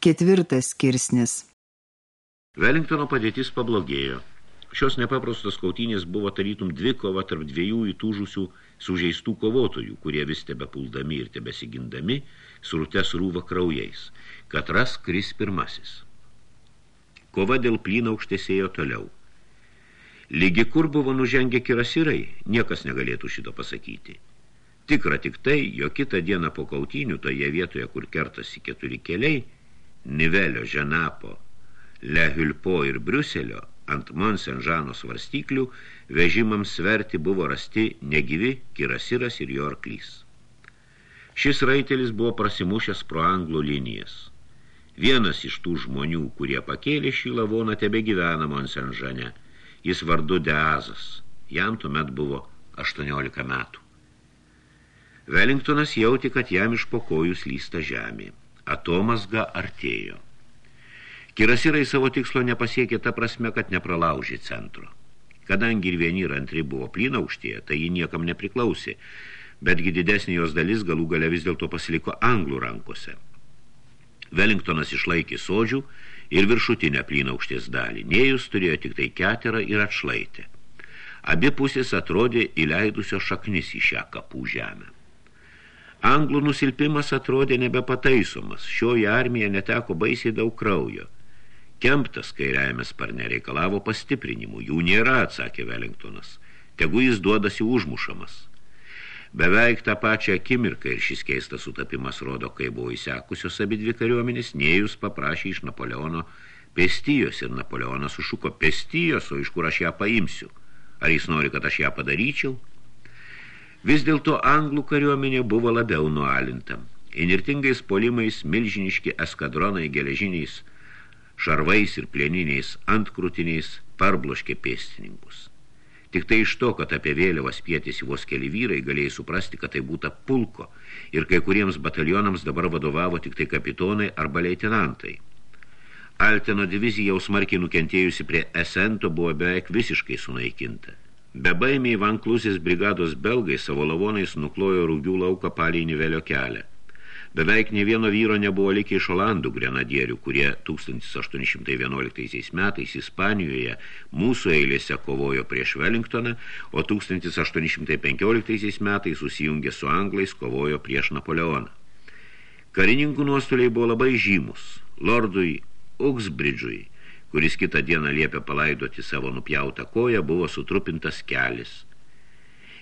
Ketvirtas skirsnis. Velingtono padėtis pablogėjo. Šios nepaprastos kautynės buvo tarytum dvi kova tarp dviejų įtūžusių sužeistų kovotojų, kurie vis tebe puldami ir tebesigindami surute surūva kraujais. Katras kris pirmasis. Kova dėl plyną aukštėsėjo toliau. Lygi kur buvo nužengę kirasirai, niekas negalėtų šito pasakyti. Tikra tik tai, jo kitą dieną po kautynių toje vietoje, kur kertasi keturi keliai, Nivelio, Ženapo, Lehulpo ir Briuselio ant Monsenžano svarstyklių vežimams sverti buvo rasti negyvi Kirasiras ir jo arklys. Šis raitelis buvo prasimušęs pro anglų linijas. Vienas iš tų žmonių, kurie pakėlė šį lavoną, tebe gyvena Monsenžane. Jis vardu Deazas. Jam tuomet buvo 18 metų. Velingtonas jauti, kad jam iš po kojų slysta žemė atomasga artėjo. Kirasirai savo tikslo nepasiekė ta prasme, kad nepralaužė centro. Kadangi ir vieni ir antri buvo plyna aukštėje, tai ji niekam nepriklausė, betgi didesnė jos dalis galų gale vis dėlto pasiliko anglų rankose. Velingtonas išlaikė sodžių ir viršutinę plyną aukštės dalį. Nėjus turėjo tik tai keterą ir atšlaitę. Abi pusės atrodė įleidusio šaknis į šią kapų žemę. Anglų nusilpimas atrodė nebepataisomas, šioji armija neteko baisiai daug kraujo. Kemptas kairiajame sparne reikalavo pastiprinimų, jų nėra, atsakė Wellingtonas, tegu jis duodasi užmušamas. Beveik tą pačią akimirką ir šis keistas sutapimas rodo, kai buvo įsekusios abi dvi kariuomenės, Nėjus paprašė iš Napoleono pestijos ir Napoleonas sušuko pestijos, o iš kur aš ją paimsiu. Ar jis nori, kad aš ją padaryčiau? Vis dėlto anglų kariuomenė buvo labiau nualinta. Inirtingais polimais milžiniški eskadronai geležiniais, šarvais ir plieniniais antkrutiniais parbloškė pėstininkus. Tik tai iš to, kad apie vėliavas pietėsi vos keli vyrai, galėjai suprasti, kad tai būta pulko ir kai kuriems batalionams dabar vadovavo tik tai kapitonai arba leitenantai. Alteno divizija jau smarkiai nukentėjusi prie Esento buvo beveik visiškai sunaikinta. Bebaimiai Van Klusės brigados belgai savo lavonais nuklojo rūgių lauką palį Nivelio kelią. Beveik ne vieno vyro nebuvo likę iš Olandų grenadierių, kurie 1811 metais Ispanijoje mūsų eilėse kovojo prieš Wellingtoną, o 1815 metais susijungė su anglais kovojo prieš Napoleoną. Karininkų nuostoliai buvo labai žymus. Lordui Uxbridžui kuris kitą dieną liepė palaidoti savo nupjautą koją, buvo sutrupintas kelis.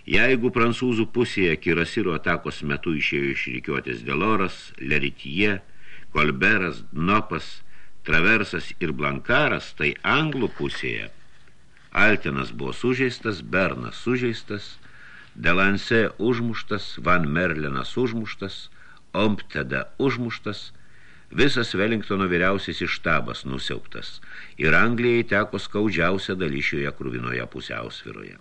Jeigu prancūzų pusėje Kirasiro atakos metu išėjo iš rikiuotės Deloras, Leritie, Kolberas, Dnopas, Traversas ir Blankaras, tai anglų pusėje Altinas buvo sužeistas, Bernas sužeistas, Delanse užmuštas, Van Merlenas užmuštas, Ompteda užmuštas, Visas Wellingtono vyriausiasis štabas nusiauptas ir Anglijai teko skaudžiausia dalyšioje kruvinoje pusiausviroje.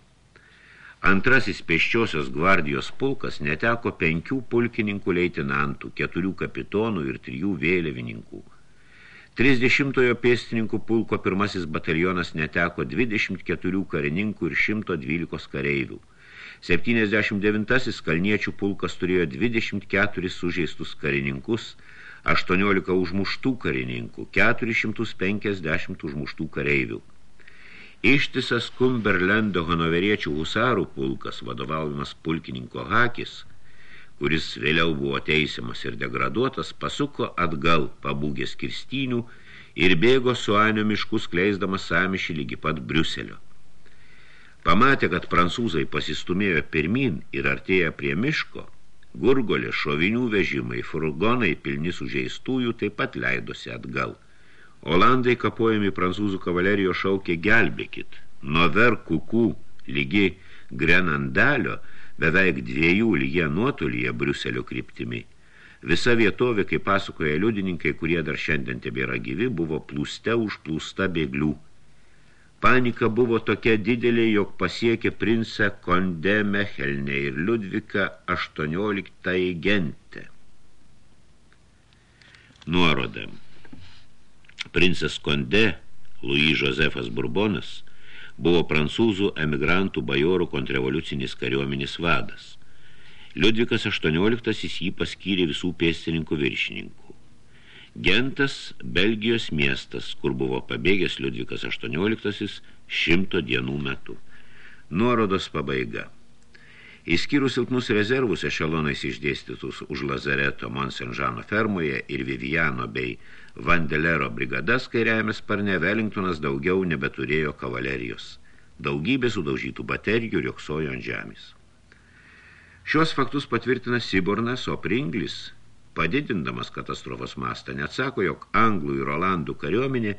Antrasis pėsčiosios gvardijos pulkas neteko penkių pulkininkų leitinantų, keturių kapitonų ir trijų vėliavininkų. 30 pėstininkų pulko pirmasis batalionas neteko 24 karininkų ir 112 kareivių. 79 kalniečių pulkas turėjo 24 sužeistus karininkus – 18 užmuštų karininkų, 450 užmuštų kareivių. Ištisas Kumberlendo hanoveriečių husarų pulkas, vadovaujamas pulkininko Hakis, kuris vėliau buvo teisiamas ir degraduotas, pasuko atgal pabūgės kirstynių ir bėgo su Anio miškus kleisdamas samišį lygi pat Briuselio. Pamatė, kad prancūzai pasistumėjo pirmin ir artėja prie miško – Gurgolė, šovinių vežimai, furgonai pilni sužeistųjų taip pat leidosi atgal. Olandai kapojami prancūzų kavalerijos šaukė gelbėkit. Nuo verkukų lygi Grenandalio beveik dviejų lygie nuotolyje Briuselio kryptimi. Visa vietovė, kaip pasakoja liudininkai, kurie dar šiandien tebėra gyvi, buvo plūste užplūsta bėglių. Panika buvo tokia didelė, jog pasiekė princą Konde Mechelne ir Liudvika 18 gentę. Nuoroda. Princas Konde, Louis Josefas Bourbonas, buvo prancūzų emigrantų bajorų kontrrevoliucinis kariuominis vadas. Liudvikas 18 jį paskyrė visų pėstininkų viršininkų. Gentas Belgijos miestas, kur buvo pabėgęs Liudvikas XVIII šimto dienų metu. Nuorodos pabaiga. Įskyrus silpnus rezervus ešelonais išdėstytus už Lazareto Monsenžano fermoje ir Viviano bei Vandelero brigadas kairiajame sparne Wellingtonas daugiau nebeturėjo kavalerijos. Daugybė sudaužytų baterijų rioksojo ant žemės. Šios faktus patvirtina Sibornas, o Pringlis, padidindamas katastrofos mastą, neatsako, jog anglų ir olandų kariuomenė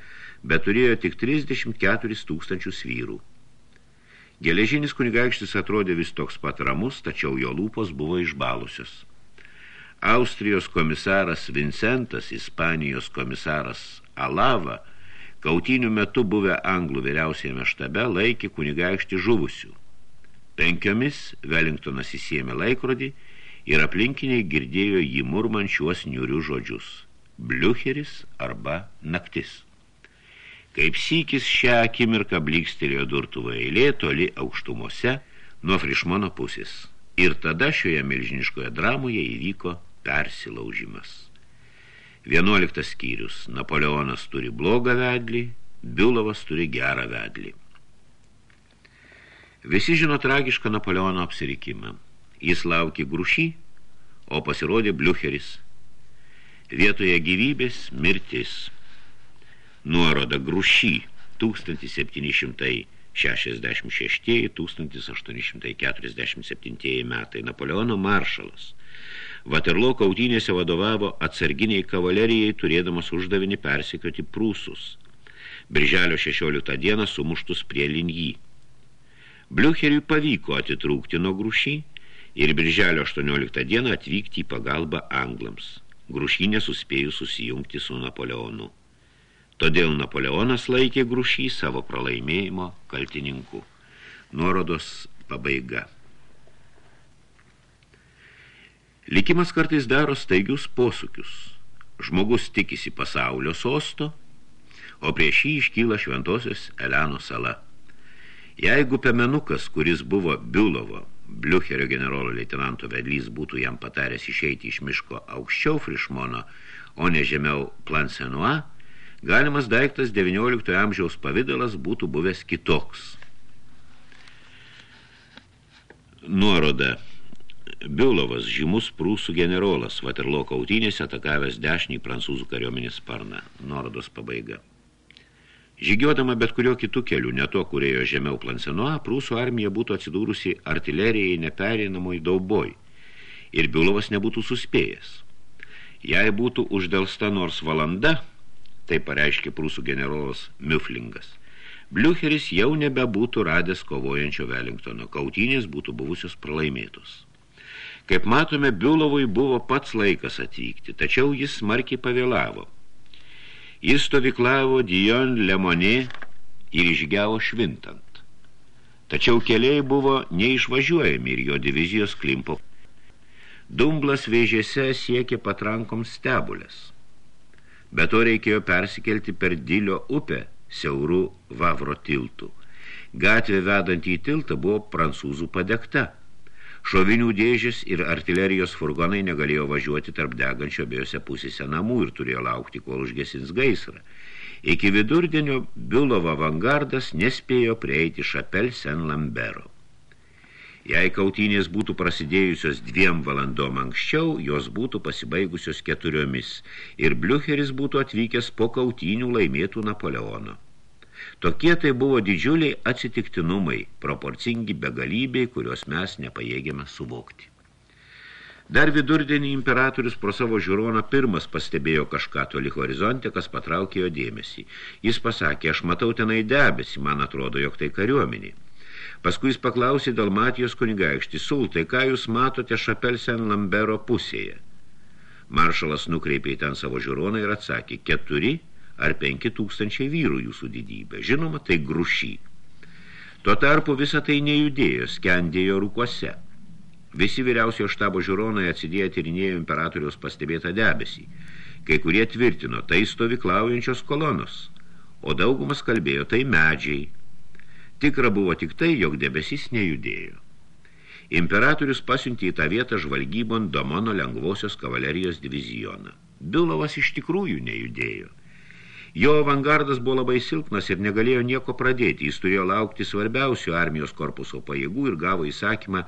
beturėjo tik 34 tūkstančius vyrų. Geležinis kunigaikštis atrodė vis toks pat ramus, tačiau jo lūpos buvo išbalusios. Austrijos komisaras Vincentas, Ispanijos komisaras Alava, kautinių metu buvę anglų vyriausiame štabe, laikė kunigaikštį žuvusių. Penkiomis Wellingtonas įsiėmė laikrodį ir aplinkiniai girdėjo jį murmančiuos niurių žodžius – Bliucheris arba naktis. Kaip sykis šią akimirką blikstelėjo durtuvo eilė toli aukštumose nuo Frišmono pusės. Ir tada šioje milžiniškoje dramoje įvyko persilaužimas. Vienuoliktas skyrius. Napoleonas turi blogą vedlį, Biulovas turi gerą vedlį. Visi žino tragišką Napoleono apsirikimą. Jis laukė grušį, o pasirodė Bliucheris. Vietoje gyvybės mirtis – nuoroda Grušy 1766-1847 metai Napoleono maršalas. Vaterlo kautynėse vadovavo atsarginiai kavalerijai, turėdamas uždavinį persikioti prūsus. Birželio 16 dieną sumuštus prie linjį. Bliucheriui pavyko atitrūkti nuo grušį ir birželio 18 dieną atvykti į pagalbą anglams. Grušinė suspėjus susijungti su Napoleonu. Todėl Napoleonas laikė grušį savo pralaimėjimo kaltininku. Nuorodos pabaiga. Likimas kartais daro staigius posukius. Žmogus tikisi pasaulio sosto, o prieš jį iškyla šventosios Eleno sala. Jeigu pemenukas, kuris buvo Biulovo, Bliucherio generolo leitenanto vedlys, būtų jam pataręs išeiti iš miško aukščiau Frišmono, o ne žemiau Plansenua, galimas daiktas 19 amžiaus pavidalas būtų buvęs kitoks. Nuoroda. Biulovas, žymus prūsų generolas, Vaterlo kautynėse atakavęs dešinį prancūzų kariuomenės sparną. Nuorodos pabaiga. Žygiuodama bet kurio kitų kelių, ne to, kurėjo žemiau Plansenoa, prūsų armija būtų atsidūrusi artilerijai nepereinamoj dauboj ir Biulovas nebūtų suspėjęs. Jei būtų uždelsta nors valanda, tai pareiškė prūsų generolas Miuflingas. Bliucheris jau nebebūtų radęs kovojančio Wellingtono, kautynės būtų buvusios pralaimėtos. Kaip matome, Biulovui buvo pats laikas atvykti, tačiau jis smarkiai pavėlavo. Jis stovyklavo Dion Lemonė ir išgiavo švintant. Tačiau keliai buvo neišvažiuojami ir jo divizijos klimpo. Dumblas vėžėse siekė patrankoms stebulės. Be to reikėjo persikelti per Dilio upę, siaurų Vavro tiltų. Gatvė vedant į tiltą buvo prancūzų padegta. Šovinių dėžės ir artilerijos furgonai negalėjo važiuoti tarp degančio abiejose pusėse namų ir turėjo laukti, kol užgesins gaisrą. Iki vidurdienio Biulovo avangardas nespėjo prieiti Šapel Sen Lambero. Jei kautynės būtų prasidėjusios dviem valandom anksčiau, jos būtų pasibaigusios keturiomis ir Bliucheris būtų atvykęs po kautynių laimėtų Napoleono. Tokie tai buvo didžiuliai atsitiktinumai, proporcingi begalybei, kurios mes nepajėgėme suvokti. Dar vidurdienį imperatorius pro savo žiūroną pirmas pastebėjo kažką toli horizonte, kas patraukė jo dėmesį. Jis pasakė, aš matau tenai debesį, man atrodo, jog tai kariuomenė. Paskui jis paklausė Dalmatijos kunigaikštį, sultai, ką jūs matote Šapelsen Lambero pusėje? Maršalas nukreipė ten savo žiūroną ir atsakė, keturi ar penki tūkstančiai vyrų jūsų didybė. Žinoma, tai grušy. Tuo tarpu visą tai nejudėjo, skendėjo rūkuose. Visi vyriausio štabo žiūronai atsidėję tyrinėjo imperatoriaus pastebėtą debesį. Kai kurie tvirtino, tai stovyklaujančios kolonos, o daugumas kalbėjo, tai medžiai, Tikra buvo tik tai, jog debesis nejudėjo. Imperatorius pasiuntė į tą vietą žvalgybon Domono lengvosios kavalerijos divizijoną. Bilovas iš tikrųjų nejudėjo. Jo avangardas buvo labai silpnas ir negalėjo nieko pradėti. Jis turėjo laukti svarbiausių armijos korpuso pajėgų ir gavo įsakymą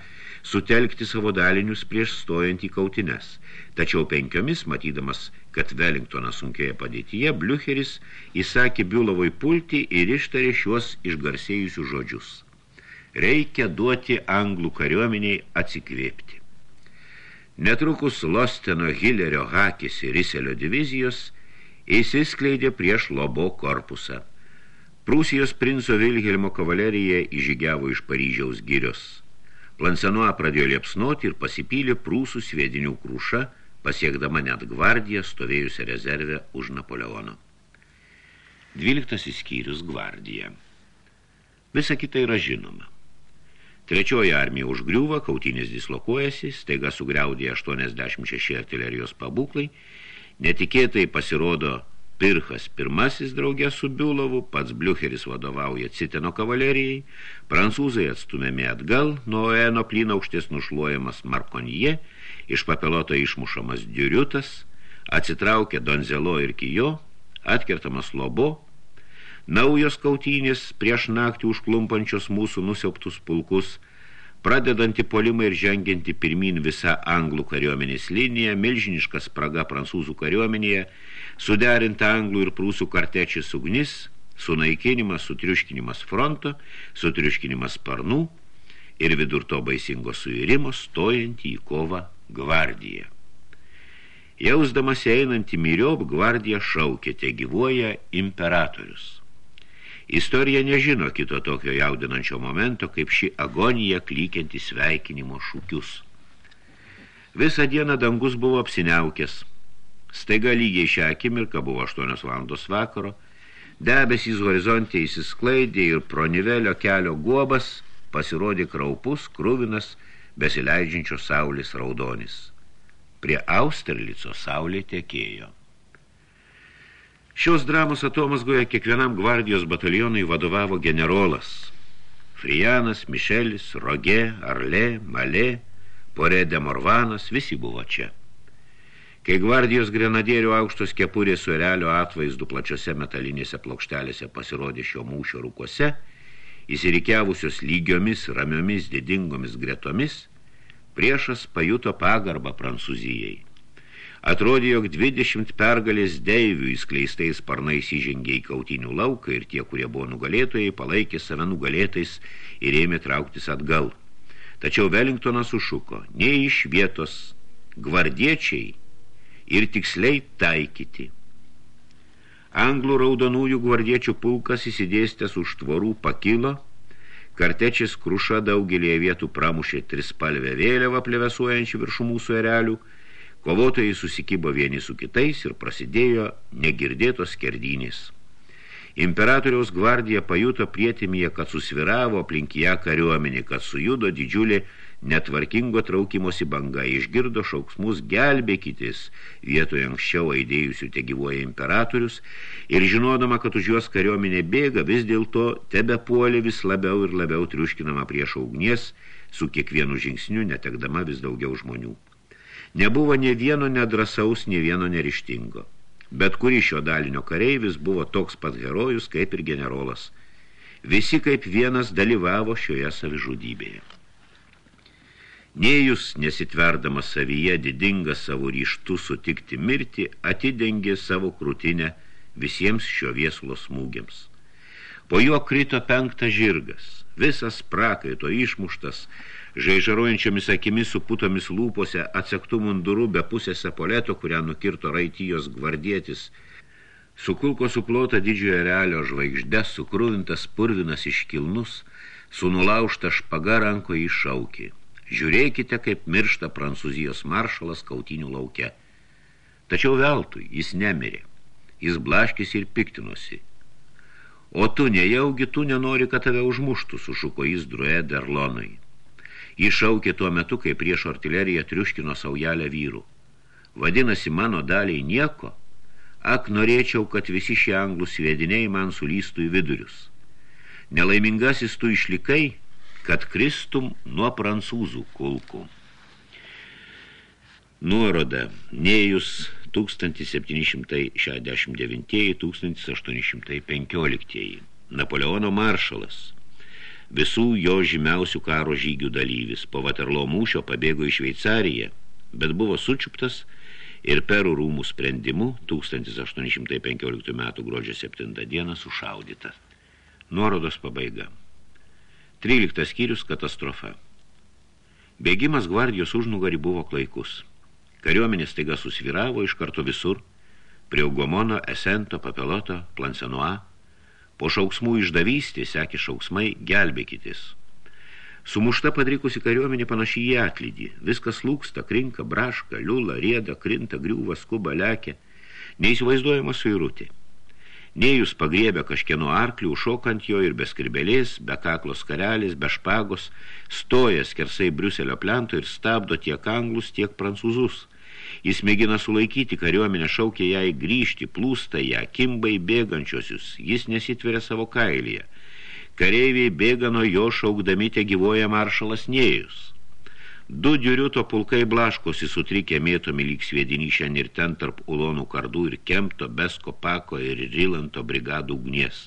sutelkti savo dalinius prieš stojant į kautines. Tačiau penkiomis, matydamas, kad Wellingtonas sunkėja padėtyje, Bliucheris įsakė Biulovui pulti ir ištarė šiuos išgarsėjusius žodžius. Reikia duoti anglų kariuomeniai atsikvėpti. Netrukus Losteno, Hillerio, Hakis ir Riselio divizijos – įsiskleidė prieš Lobo korpusą. Prūsijos princo Vilhelmo kavalerija įžygiavo iš Paryžiaus girios. Plansenua pradėjo liepsnoti ir pasipylė prūsų sviedinių krūša, pasiekdama net gvardiją stovėjusią rezervę už Napoleono. Dvyliktasis skyrius gvardija. Visa kita yra žinoma. Trečioji armija užgriūva, kautinės dislokuojasi, staiga sugriaudė 86 artilerijos pabūklai Netikėtai pasirodo Pirchas pirmasis draugė su Biulovu, pats Bliucheris vadovauja Citeno kavalerijai, prancūzai atstumėmi atgal, nuo Eno plyna aukštės nušluojamas Markonje, iš papeloto išmušamas Diuriutas, atsitraukia Donzelo ir Kijo, atkertamas Lobo, naujos kautynės prieš naktį užklumpančios mūsų nusiauptus pulkus – Pradedanti polimą ir žengianti pirmin visa anglų kariuomenės linija, milžiniška spraga prancūzų kariuomenėje, suderinta anglų ir prūsų kartečis ugnis, sunaikinimas, sutriuškinimas fronto, sutriuškinimas sparnų ir vidur to baisingo suirimo stojantį į kovą gvardiją. Jausdamas einantį myriop, gvardija šaukė, te gyvuoja imperatorius. Istorija nežino kito tokio jaudinančio momento, kaip ši agonija klykianti sveikinimo šūkius. Visą dieną dangus buvo apsiniaukęs. Staiga lygiai šią akimirką buvo 8 valandos vakaro, debesys horizontė įsisklaidė ir pro nivelio kelio guobas pasirodė kraupus, kruvinas, besileidžiančio saulės raudonis. Prie Austerlico saulė tekėjo. Šios dramos atomasgoje kiekvienam gvardijos batalionui vadovavo generolas. Frijanas, Mišelis, Rogė, Arlė, Malė, Porė de Morvanas, visi buvo čia. Kai gvardijos grenadierių aukštos kepurės su erelio atvaizdu plačiose metalinėse plokštelėse pasirodė šio mūšio rūkose, įsirikiavusios lygiomis, ramiomis, didingomis gretomis, priešas pajuto pagarbą Prancūzijai. Atrodė, jog 20 pergalės deivių įskleistais sparnais įžengė į kautinių lauką ir tie, kurie buvo nugalėtojai, palaikė save nugalėtais ir ėmė trauktis atgal. Tačiau Wellingtonas užšuko, ne iš vietos gvardiečiai ir tiksliai taikyti. Anglų raudonųjų gvardiečių pulkas įsidėstęs už tvorų pakilo, kartečis kruša daugelėje vietų pramušė trispalvę vėliavą plevesuojančių virš mūsų erelių, Kovotojai susikybo vieni su kitais ir prasidėjo negirdėtos skerdynės. Imperatoriaus gvardija pajuto prietimėje, kad susviravo aplink ją kariuomenį, kad sujudo didžiulė netvarkingo traukimosi banga, išgirdo šauksmus gelbėkytis, vietoje anksčiau aidėjusių te gyvoja imperatorius, ir žinodama, kad už juos kariuomenė bėga, vis dėlto tebe puolė vis labiau ir labiau triuškinama prieš ugnies, su kiekvienu žingsniu netekdama vis daugiau žmonių. Nebuvo ne vieno nedrasaus, ne vieno nerištingo. Bet kuri šio dalinio kareivis buvo toks pat herojus, kaip ir generolas. Visi kaip vienas dalyvavo šioje savižudybėje. Nejus, nesitverdamas savyje didingą savo ryštų sutikti mirti, atidengė savo krūtinę visiems šio vieslo smūgiams. Po juo krito penktas žirgas, visas prakaito išmuštas, žaižaruojančiomis akimis su putomis lūpose atsektų mundurų be pusės apoleto, kurią nukirto raitijos gvardietis, su kulko suplota didžiojo realio žvaigžde, sukrūvintas purvinas iškilnus, su nulaužta špaga ranko iššaukį. Žiūrėkite, kaip miršta prancūzijos maršalas kautinių lauke. Tačiau veltui jis nemirė. Jis blaškis ir piktinosi. O tu nejaugi, tu nenori, kad tave užmuštų, sušuko jis druė derlonui. Jis šaukė tuo metu, kai prieš artileriją triuškino saujelę vyrų. Vadinasi, mano daliai nieko. Ak, norėčiau, kad visi šie anglų sviediniai man sulystų į vidurius. Nelaimingasis tu išlikai, kad kristum nuo prancūzų kulkų. Nuoroda. Nejus 1769-1815. Napoleono maršalas. Visų jo žymiausių karo žygių dalyvis po Vaterlo mūšio pabėgo į Šveicariją, bet buvo sučiuptas ir Perų rūmų sprendimu 1815 m. gruodžio 7 dieną sušaudytas. Nuorodos pabaiga. 13 skyrius katastrofa. Bėgimas gvardijos užnugarį buvo klaikus. Kariuomenės taiga susviravo iš karto visur, prie Ugomono, Esento, Papeloto, Plansenoa. Po šauksmų išdavystė sekė šauksmai gelbėkitis. Sumušta padrikusi kariuomenė panašiai į atlydį. Viskas lūksta, krinka, braška, liula, rieda, krinta, griūva, skuba, lekia. Neįsivaizduojama suirutė. Nejus pagriebė kažkieno arklių, šokant jo ir be skribelės, be kaklos karelis, be špagos, stoja skersai Briuselio plento ir stabdo tiek anglus, tiek prancūzus. Jis mėgina sulaikyti kariuomenę, šaukia jai grįžti, plūsta ją, kimbai bėgančiosius, jis nesitveria savo kailyje. Kareiviai bėga nuo jo šaukdami te gyvoja maršalas Nejus. Du diuriuto pulkai blaškosi sutrikę mėtomi lyg sviedinyšen ir ten tarp ulonų kardų ir kemto, besko pako ir rilanto brigadų ugnies.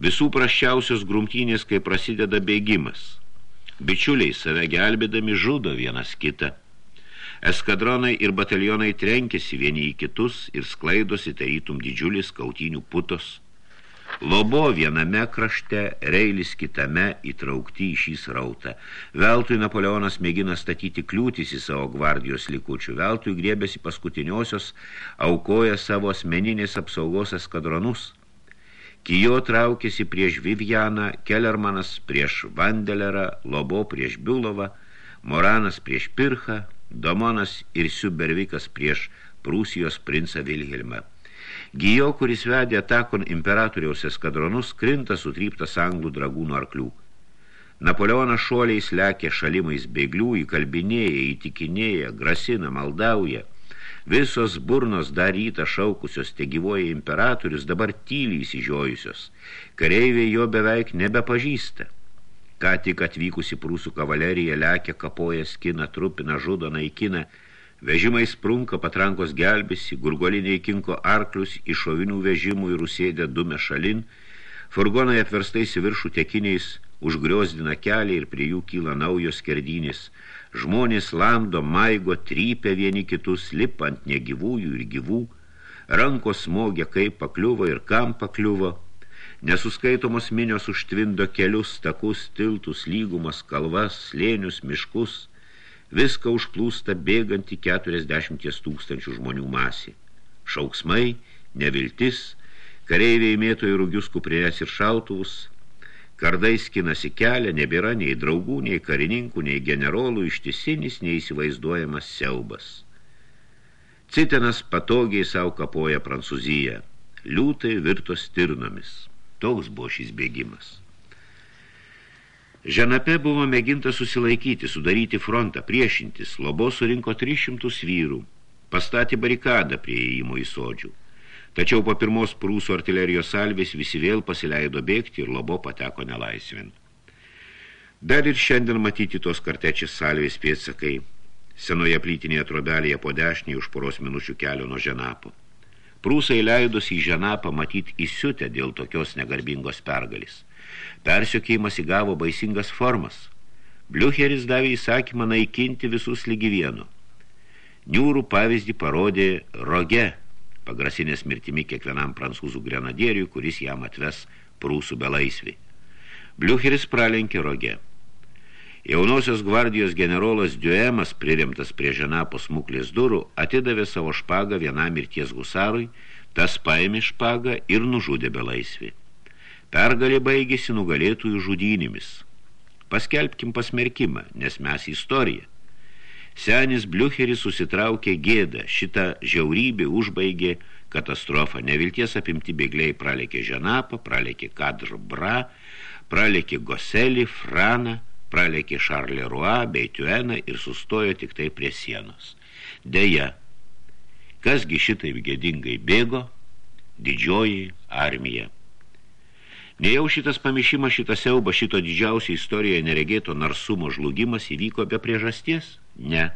Visų praščiausios grumtynės, kai prasideda bėgimas. Bičiuliai save gelbėdami žudo vienas kitą. Eskadronai ir batalionai trenkėsi vieni į kitus ir sklaidosi tarytum didžiulis kautynių putos – Lobo viename krašte, reilis kitame įtraukti į šį srautą. Veltui Napoleonas mėgina statyti kliūtis į savo gvardijos likučių. Veltui griebėsi paskutiniosios, aukoja savo asmeninės apsaugos eskadronus. Kijo traukėsi prieš Vivianą, Kellermanas prieš Vandelerą, Lobo prieš Biulovą, Moranas prieš Pirchą, Domonas ir Siubervikas prieš Prūsijos princą Vilhelmą. Gijo, kuris vedė atakon imperatoriaus eskadronus, krinta sutryptas anglų dragūnų arklių. Napoleonas šuoliais lekė šalimais bėglių, įkalbinėja, įtikinėja, grasina, maldauja. Visos burnos dar rytą šaukusios te gyvoja imperatorius dabar tyliai įsižiojusios. Kareiviai jo beveik nebepažįsta. Ką tik atvykusi prūsų kavalerija lekia, kapoja, skina, trupina, žudo, naikina – Vežimai sprunka, patrankos gelbėsi, gurgoliniai kinko arklius iš šovinių vežimų ir užsėdė dume šalin, furgonai apverstais į viršų tekiniais užgriozdina kelią ir prie jų kyla naujos skerdynės. Žmonės lamdo, maigo, trypia vieni kitus, lipa ant negyvųjų ir gyvų, rankos smogia, kaip pakliuvo ir kam pakliuvo, nesuskaitomos minios užtvindo kelius, takus, tiltus, lygumas, kalvas, slėnius, miškus – viską užplūsta bėganti 40 tūkstančių žmonių masė. Šauksmai, neviltis, kareiviai mėto į rūgius kuprinės ir šautuvus, kardai skinasi kelią, nebėra nei draugų, nei karininkų, nei generolų, ištisinis, neįsivaizduojamas siaubas. Citenas patogiai savo kapoja Prancūziją, liūtai virto stirnomis. Toks buvo šis bėgimas. Ženape buvo mėginta susilaikyti, sudaryti frontą, priešintis. Lobo surinko 300 vyrų, pastatė barikadą prie įėjimo į sodžių. Tačiau po pirmos prūsų artilerijos salvės visi vėl pasileido bėgti ir Lobo pateko nelaisvin. Dar ir šiandien matyti tos kartečiais salvės pėtsakai. Senoje plytinėje trobelėje po dešinį už poros minučių kelio nuo Ženapo. Prūsai leidus į Ženapą matyti įsiutę dėl tokios negarbingos pergalis. Persiokėjimas įgavo baisingas formas. Bliucheris davė įsakymą naikinti visus lygi vienu. Niūrų pavyzdį parodė Roge, pagrasinės mirtimi kiekvienam prancūzų grenadieriui, kuris jam atves prūsų belaisvį. Bliucheris pralenkė Roge. Jaunosios gvardijos generolas Diuemas, pririmtas prie ženapo smuklės durų, atidavė savo špagą vienam mirties husarui, tas paėmė špagą ir nužudė belaisvį. Pergalė baigėsi nugalėtųjų žudynimis. Paskelbkim pasmerkimą, nes mes istorija. Senis Bliucheris susitraukė gėdą, šitą žiaurybę užbaigė katastrofą. Nevilties apimti bėgliai pralėkė Ženapą, pralėkė Kadrbra, pralėkė Goselį, Franą, pralėkė Šarlerua bei Tueną ir sustojo tik tai prie sienos. Deja, kasgi šitaip gėdingai bėgo, didžioji armija. Nejau šitas pamišimas, šitas siauba, šito didžiausia istorijoje neregėto narsumo žlugimas įvyko be priežasties? Ne.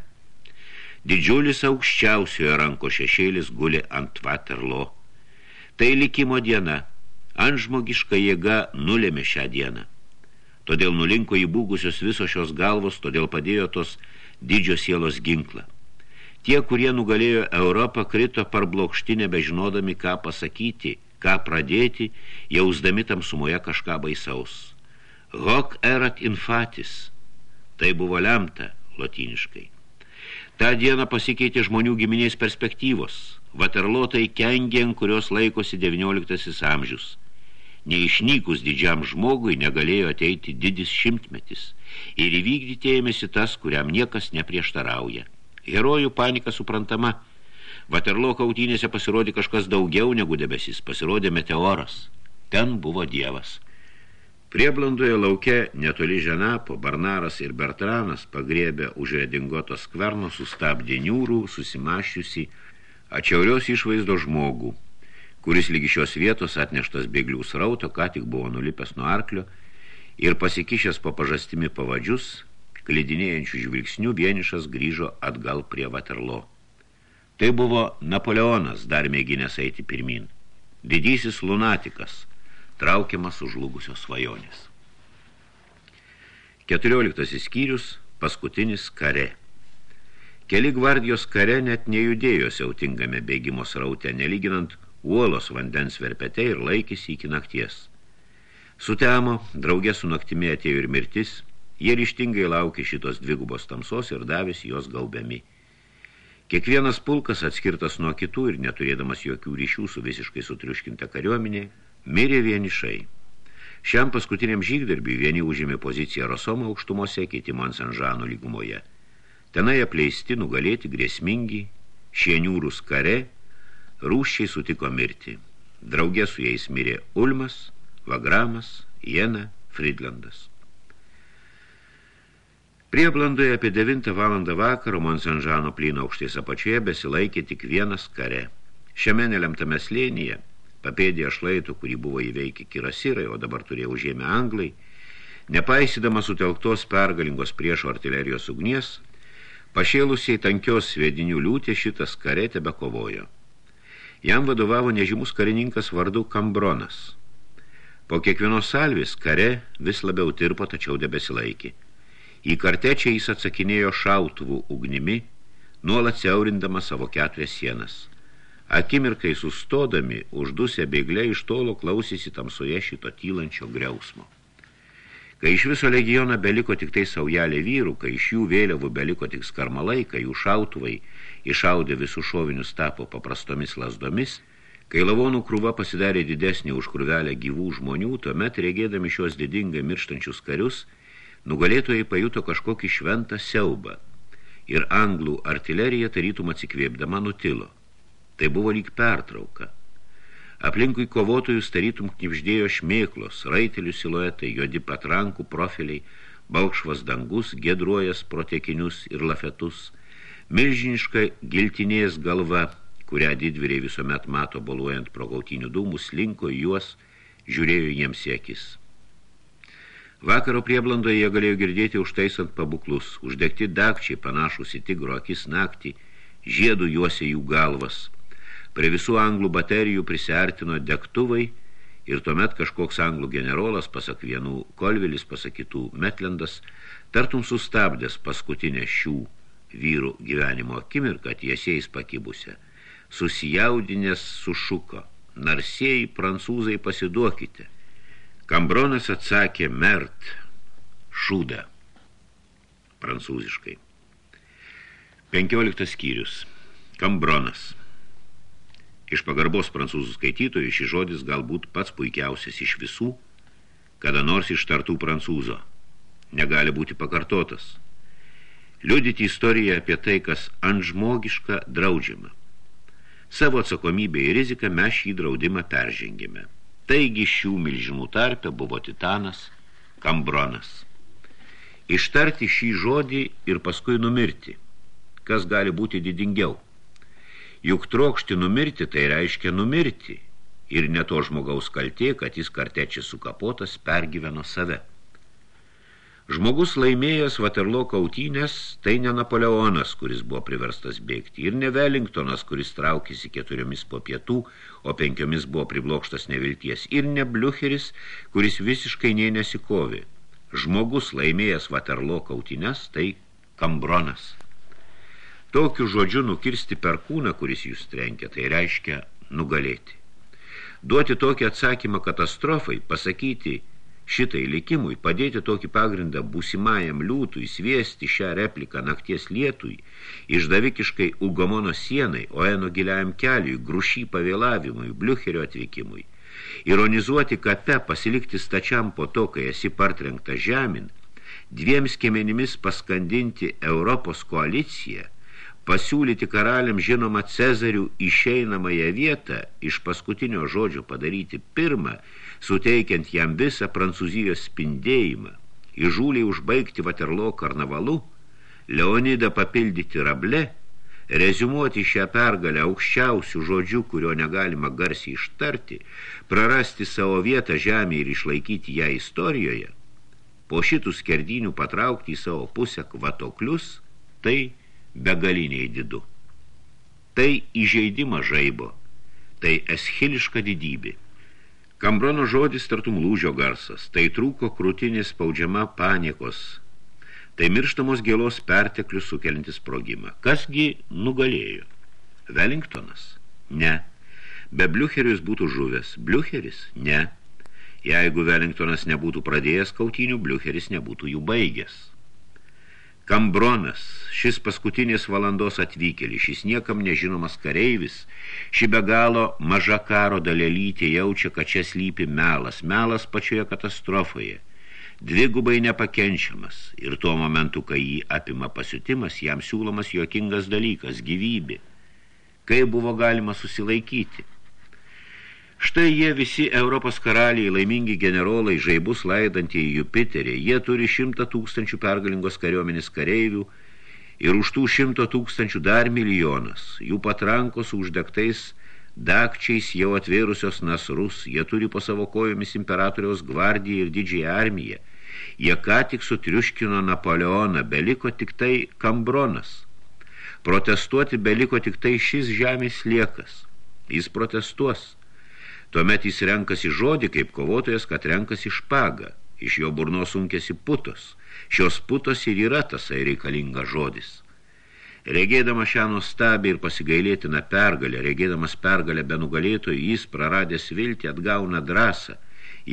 Didžiulis aukščiausiojo ranko šešėlis guli ant Vaterlo. Tai likimo diena. Antžmogiška jėga nulėmė šią dieną. Todėl nulinko į būgusios visos šios galvos, todėl padėjo tos didžios sielos ginklą. Tie, kurie nugalėjo Europą, krito parblokšti nebežinodami, ką pasakyti, ką pradėti, jausdami tamsumoje kažką baisaus. Hoc erat infatis. Tai buvo lemta lotyniškai. Ta diena pasikeitė žmonių giminės perspektyvos. Vaterlotai kengė, ant kurios laikosi XIX amžius. Neišnykus didžiam žmogui negalėjo ateiti didis šimtmetis ir įvykdyti ėmėsi tas, kuriam niekas neprieštarauja. Herojų panika suprantama. Vaterlo kautynėse pasirodė kažkas daugiau negu debesis, pasirodė meteoras. Ten buvo dievas. Prieblandoje lauke netoli Ženapo, Barnaras ir Bertranas pagriebė už redingoto skverno sustabdė niūrų, susimašiusi, atšiaurios išvaizdo žmogų, kuris lygi šios vietos atneštas bėglių srauto, ką tik buvo nulipęs nuo arklio ir pasikišęs po pažastimi pavadžius, klidinėjančių žvilgsnių vienišas grįžo atgal prie Vaterlo. Tai buvo Napoleonas dar mėginęs eiti pirmin. Didysis lunatikas, traukiamas užlugusios svajonės. 14 skyrius, paskutinis kare. Keli gvardijos kare net nejudėjo siautingame bėgimo sraute, nelyginant uolos vandens verpete ir laikėsi iki nakties. Sutemo, draugė su naktimi atėjo ir mirtis – Jie ryštingai laukė šitos dvigubos tamsos ir davėsi jos gaubiami. Kiekvienas pulkas atskirtas nuo kitų ir neturėdamas jokių ryšių su visiškai sutriuškinta kariuomenė, mirė vienišai. Šiam paskutiniam žygdarbiui vieni užėmė poziciją Rosomo aukštumose, kiti Monsanžano lygumoje. Tenai apleisti, nugalėti, grėsmingi, šie niūrus kare, rūščiai sutiko mirti. Draugė su jais mirė Ulmas, Vagramas, Jena, Fridlandas. Prieblandoje apie 9 valandą vakaro Monsanžano plyno aukštės apačioje besilaikė tik vienas kare. Šiame nelemtame slėnyje, papėdėje šlaitų, kurį buvo įveikę kirasirai, o dabar turėjo užėmę anglai, nepaisydama sutelktos pergalingos priešo artilerijos ugnies, pašėlusiai tankios svedinių liūtė šitas kare tebe kovojo. Jam vadovavo nežymus karininkas vardu Kambronas. Po kiekvienos salvis kare vis labiau tirpo, tačiau debesilaikė. Į kartečią jis atsakinėjo šautuvų ugnimi, nuolat siaurindama savo keturias sienas. Akimirkai sustodami, uždusę bėglė iš tolo klausėsi tamsoje šito tylančio griausmo. Kai iš viso legiono beliko tik tai saujelė vyrų, kai iš jų vėliavų beliko tik skarmalai, kai jų šautuvai išaudė visų šovinius tapo paprastomis lasdomis, kai lavonų krūva pasidarė didesnį už krūvelę gyvų žmonių, tuomet regėdami šios didingai mirštančius karius – nugalėtojai pajuto kažkokį šventą siaubą ir anglų artilerija tarytum atsikvėpdama nutilo. Tai buvo lyg pertrauka. Aplinkui kovotojus tarytum knipždėjo šmėklos, raitelių siluetai, juodi patrankų profiliai, balkšvas dangus, gedruojas protekinius ir lafetus, milžiniška giltinės galva, kurią didvyriai visuomet mato boluojant pro gautinių dūmus, linko juos, žiūrėjo jiems siekis. Vakaro prieblandoje jie galėjo girdėti užtaisant pabuklus, uždegti dakčiai panašus į tigro akis naktį, žiedų juose jų galvas. Prie visų anglų baterijų prisiartino degtuvai ir tuomet kažkoks anglų generolas, pasak vienų Kolvilis, pasakytų Metlendas, tartum sustabdęs paskutinę šių vyrų gyvenimo akimirką tiesiais pakibusią. Susijaudinės sušuko, narsieji prancūzai pasiduokite – Kambronas atsakė mert, šūdą, prancūziškai. 15 skyrius. Kambronas. Iš pagarbos prancūzų skaitytojų šis žodis galbūt pats puikiausias iš visų, kada nors ištartų prancūzo. Negali būti pakartotas. Liudyti istoriją apie tai, kas antžmogiška draudžiama. Savo atsakomybę ir riziką mes šį draudimą peržengėme. Taigi šių milžinų tarpe buvo Titanas, Kambronas. Ištarti šį žodį ir paskui numirti. Kas gali būti didingiau? Juk trokšti numirti tai reiškia numirti. Ir ne to žmogaus kaltė, kad jis kartečiai sukapotas pergyveno save. Žmogus laimėjęs Vaterlo kautynės, tai ne Napoleonas, kuris buvo priverstas bėgti, ir ne Wellingtonas, kuris traukėsi keturiomis po pietų, o penkiomis buvo priblokštas nevilties, ir ne Bliucheris, kuris visiškai nė nesikovi. Žmogus laimėjęs Vaterlo kautynės, tai Kambronas. Tokiu žodžiu nukirsti per kūną, kuris jūs trenkia, tai reiškia nugalėti. Duoti tokį atsakymą katastrofai, pasakyti – šitai likimui padėti tokį pagrindą būsimajam liūtui sviesti šią repliką nakties lietui, išdavikiškai Ugomono sienai, Oeno giliajam keliui, grušy pavėlavimui, Bliucherio atvykimui, ironizuoti kape, pasilikti stačiam po to, kai esi partrenkta žemin, dviems kemenimis paskandinti Europos koaliciją, pasiūlyti karaliam žinomą Cezarių išeinamąją vietą, iš paskutinio žodžio padaryti pirmą, suteikiant jam visą Prancūzijos spindėjimą, įžūliai užbaigti Vaterlo karnavalu, Leonidą papildyti rable, rezumuoti šią pergalę aukščiausių žodžių, kurio negalima garsiai ištarti, prarasti savo vietą žemė ir išlaikyti ją istorijoje, po šitų skerdinių patraukti į savo pusę kvatoklius, tai begaliniai didu. Tai įžeidima žaibo, tai eschiliška didybė. Kambrono žodis tartum lūžio garsas, tai trūko krūtinis spaudžiama paniekos, tai mirštamos gėlos perteklius sukelintis sprogimą. Kasgi nugalėjo? Wellingtonas? Ne. Be Bliucheris būtų žuvęs. Bliucheris? Ne. Jeigu Wellingtonas nebūtų pradėjęs kautinių, Bliucheris nebūtų jų baigęs. Kambronas, šis paskutinės valandos atvykėlis, šis niekam nežinomas kareivis, ši be galo maža karo dalelytė jaučia, kad čia slypi melas, melas pačioje katastrofoje, dvigubai nepakenčiamas ir tuo momentu, kai jį apima pasiutimas, jam siūlomas juokingas dalykas – gyvybė. Kaip buvo galima susilaikyti? Štai jie visi Europos karaliai, laimingi generolai, žaibus laidantieji Jupiterį, jie turi šimtą tūkstančių pergalingos kariuomenės kareivių ir už tų šimto tūkstančių dar milijonas. Jų patrankos uždegtais dakčiais jau atvėrusios nasrus, jie turi po savo kojomis imperatoriaus gvardiją ir didžiąją armiją. Jie ką tik sutriuškino Napoleoną, beliko tik tai Kambronas. Protestuoti beliko tik tai šis žemės liekas. Jis protestuos – Tuomet jis renkasi žodį kaip kovotojas, kad renkasi špagą. Iš jo burnos sunkėsi putos. Šios putos ir yra tasai reikalinga žodis. Regėdamas šią nuostabį ir pasigailėtiną pergalę, regėdamas pergalę be nugalėtojų, jis praradęs viltį atgauna drąsą,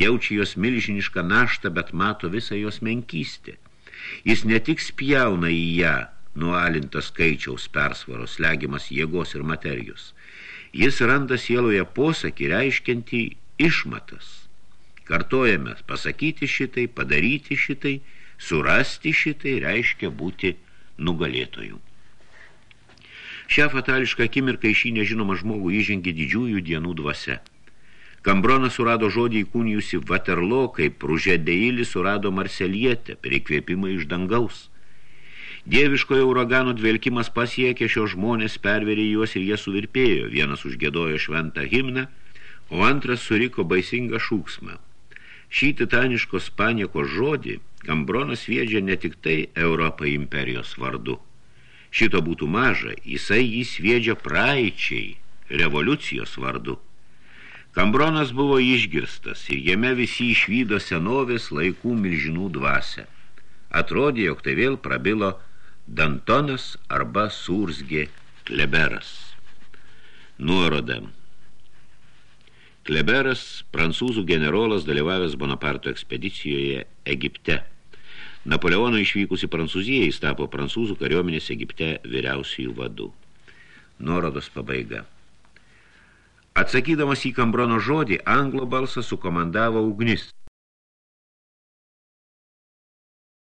jaučia jos milžinišką naštą, bet mato visą jos menkystę. Jis ne tik spjauna į ją, nualintas skaičiaus persvaros, legimas jėgos ir materijos – jis randa sieloje posakį reiškiantį išmatas. Kartojame pasakyti šitai, padaryti šitai, surasti šitai reiškia būti nugalėtojų. Šią fatališką akimirką iš šį nežinomą žmogų įžengė didžiųjų dienų dvasia. Kambronas surado žodį įkūnijusi Vaterlo, kaip Ružedeilis surado Marselietę, prikvėpimą iš dangaus – Dieviškojo uragano dvelkimas pasiekė šios žmonės, perverė juos ir jie suvirpėjo. Vienas užgėdojo šventą himną, o antras suriko baisingą šūksmą. Šį titaniškos paniekos žodį Kambronas viedžia ne tik tai Europą imperijos vardu. Šito būtų maža, jisai jį sviedžia praeičiai, revoliucijos vardu. Kambronas buvo išgirstas ir jame visi išvydo senovės laikų milžinų dvasę. Atrodė, jog tai vėl prabilo Dantonas arba Sursgė Kleberas. Nuoroda. Kleberas, prancūzų generolas, dalyvavęs Bonaparto ekspedicijoje Egipte. Napoleono išvykusi Prancūziją, jis tapo prancūzų kariuomenės Egipte vyriausiųjų vadų. Nuorodos pabaiga. Atsakydamas į Kambrono žodį, anglo balsą sukomandavo ugnis.